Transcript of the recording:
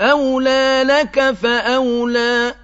أَوْلَىٰ لَكَ فَأَوْلَىٰ